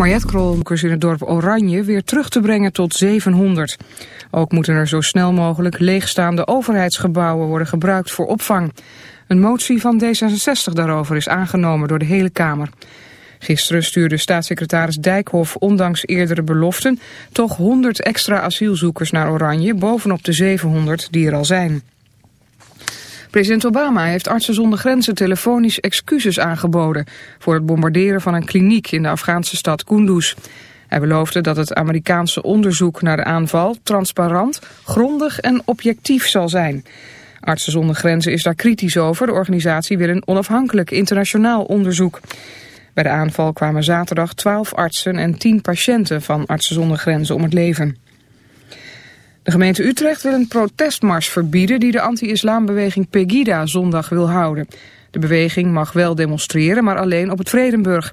Mariette Krolkers in het dorp Oranje weer terug te brengen tot 700. Ook moeten er zo snel mogelijk leegstaande overheidsgebouwen worden gebruikt voor opvang. Een motie van D66 daarover is aangenomen door de hele Kamer. Gisteren stuurde staatssecretaris Dijkhoff ondanks eerdere beloften toch 100 extra asielzoekers naar Oranje bovenop de 700 die er al zijn. President Obama heeft artsen zonder grenzen telefonisch excuses aangeboden voor het bombarderen van een kliniek in de Afghaanse stad Kunduz. Hij beloofde dat het Amerikaanse onderzoek naar de aanval transparant, grondig en objectief zal zijn. Artsen zonder grenzen is daar kritisch over. De organisatie wil een onafhankelijk internationaal onderzoek. Bij de aanval kwamen zaterdag 12 artsen en 10 patiënten van Artsen zonder grenzen om het leven. De gemeente Utrecht wil een protestmars verbieden die de anti-islambeweging Pegida zondag wil houden. De beweging mag wel demonstreren, maar alleen op het Vredenburg.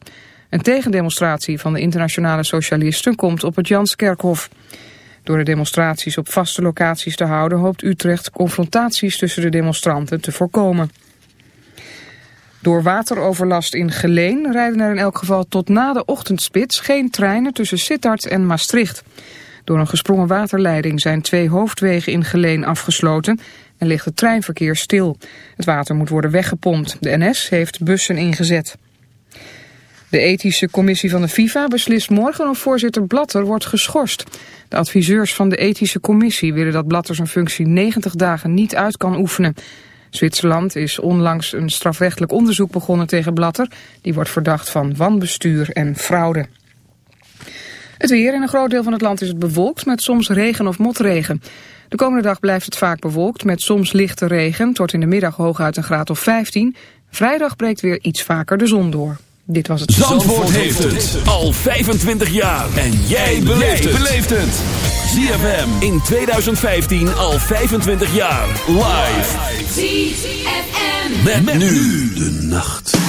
Een tegendemonstratie van de internationale socialisten komt op het Janskerkhof. Door de demonstraties op vaste locaties te houden hoopt Utrecht confrontaties tussen de demonstranten te voorkomen. Door wateroverlast in Geleen rijden er in elk geval tot na de ochtendspits geen treinen tussen Sittard en Maastricht. Door een gesprongen waterleiding zijn twee hoofdwegen in Geleen afgesloten en ligt het treinverkeer stil. Het water moet worden weggepompt. De NS heeft bussen ingezet. De ethische commissie van de FIFA beslist morgen of voorzitter Blatter wordt geschorst. De adviseurs van de ethische commissie willen dat Blatter zijn functie 90 dagen niet uit kan oefenen. Zwitserland is onlangs een strafrechtelijk onderzoek begonnen tegen Blatter. Die wordt verdacht van wanbestuur en fraude. Het weer in een groot deel van het land is het bewolkt met soms regen of motregen. De komende dag blijft het vaak bewolkt met soms lichte regen. tot in de middag hooguit een graad of 15. Vrijdag breekt weer iets vaker de zon door. Dit was het. Zandvoort, heeft het al 25 jaar. En jij beleeft het. ZFM in 2015 al 25 jaar. Live. ZFM. met nu de nacht.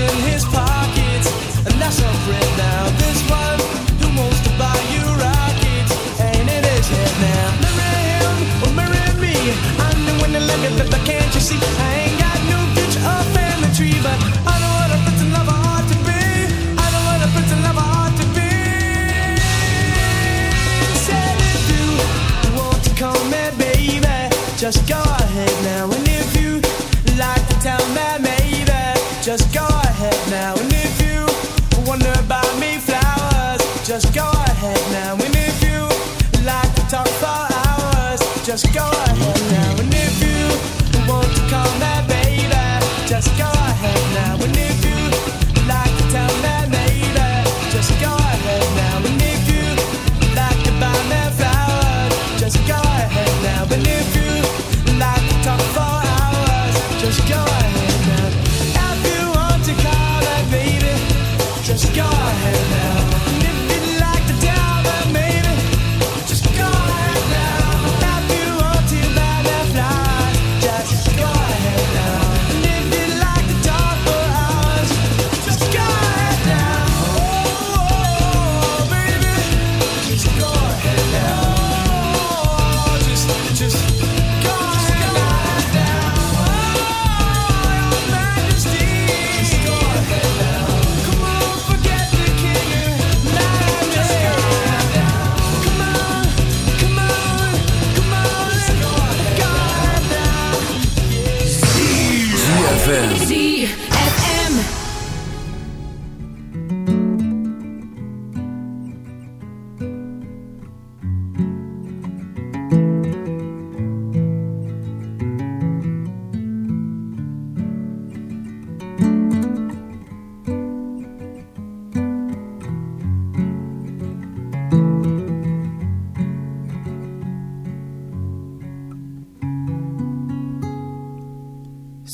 in his pockets, and that's a rip. Let's go.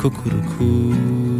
Cuckoo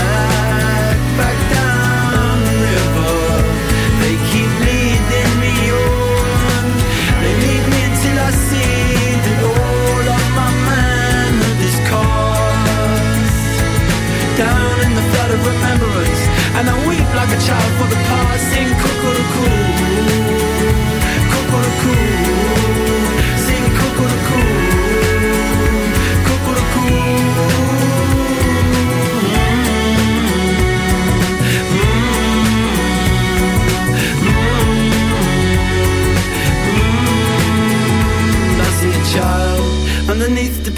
remembrance And I weep like a child for the past Sing cuckoo-cuckoo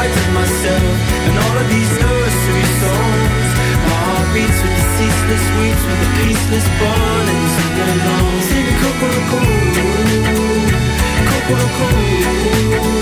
of myself and all of these nursery songs. My heart beats with the ceaseless weeps, with the peaceless bond and sing along. Sing Kokoroko, Kokoroko, sing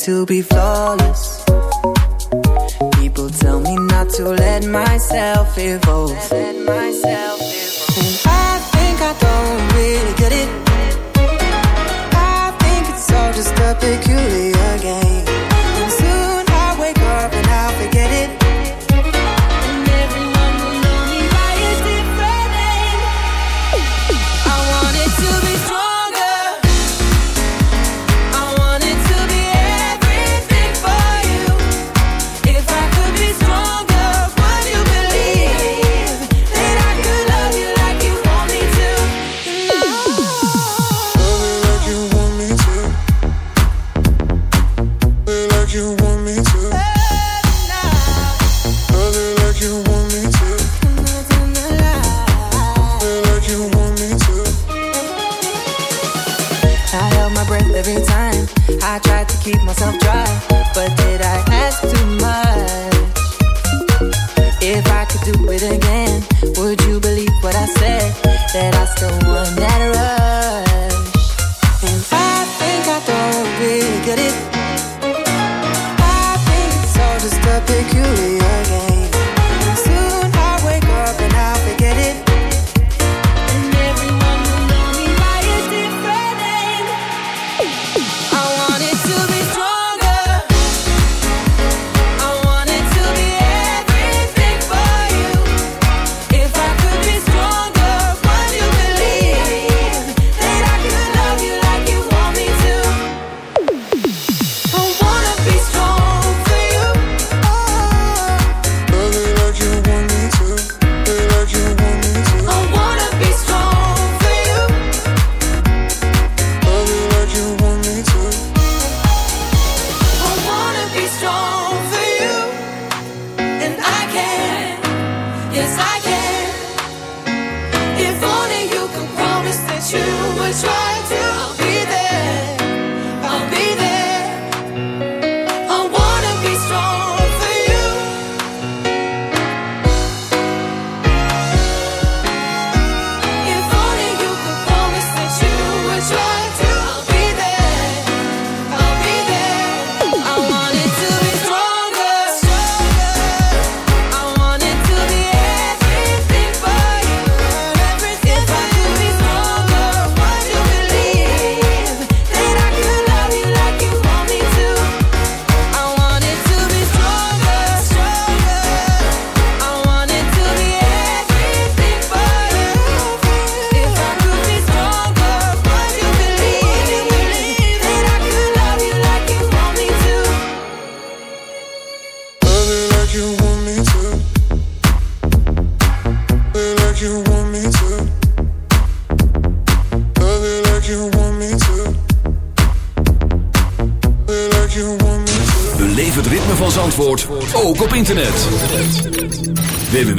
To be flawless.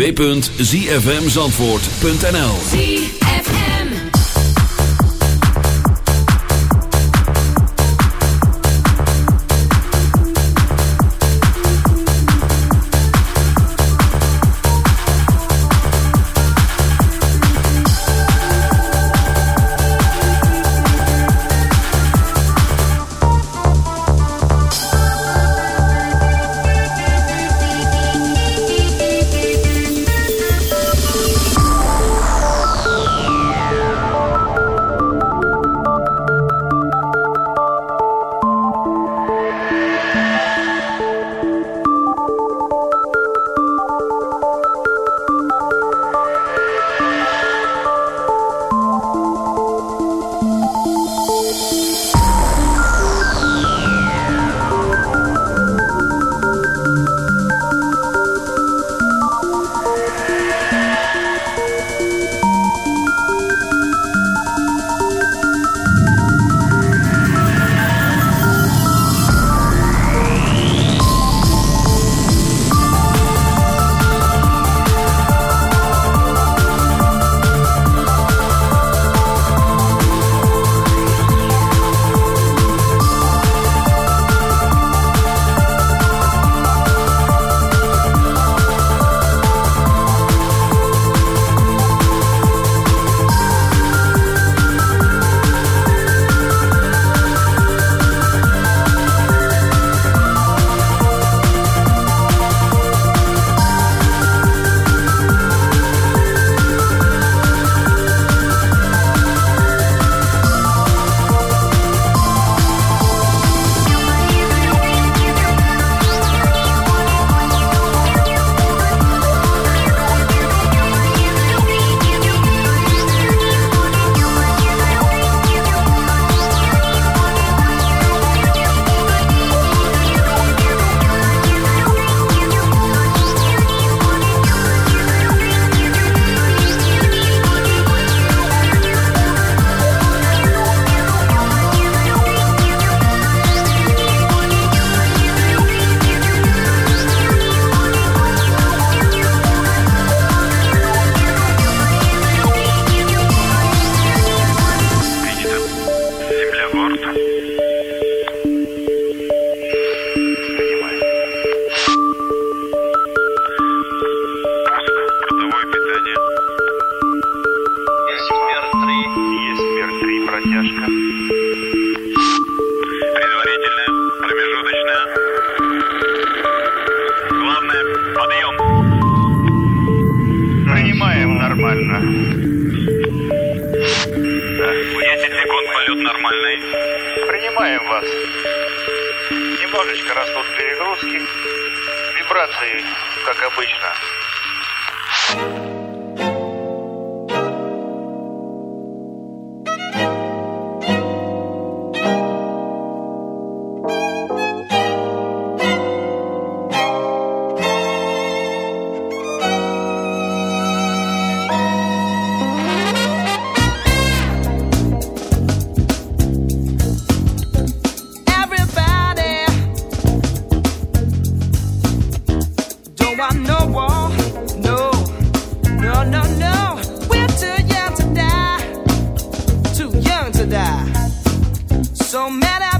www.zfmzandvoort.nl don't matter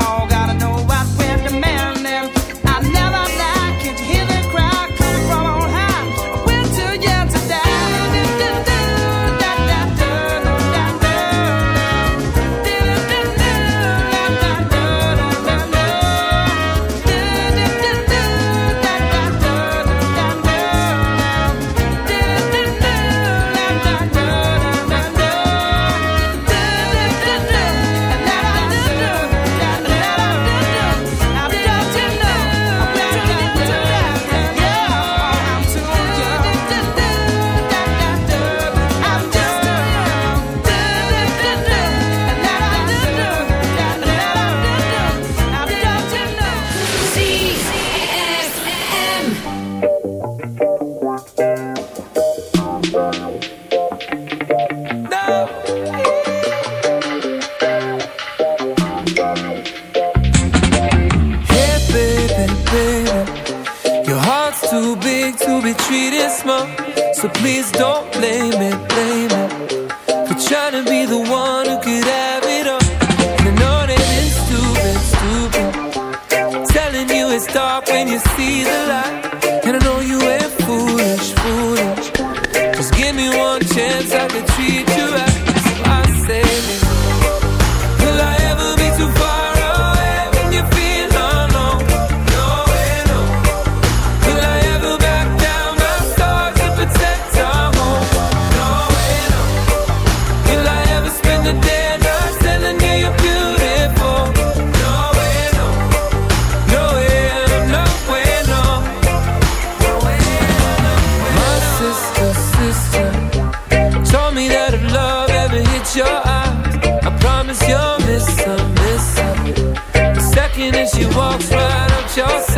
now Please don't promise you'll miss her, miss her. The second that she walks right up your side.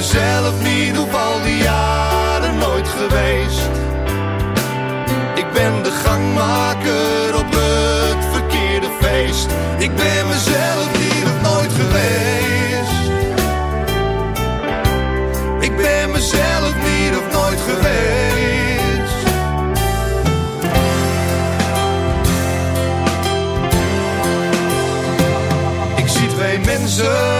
Mezelf niet op al die jaren nooit geweest. Ik ben de gangmaker op het verkeerde feest. Ik ben mezelf niet of nooit geweest. Ik ben mezelf niet of nooit geweest. Ik zie twee mensen,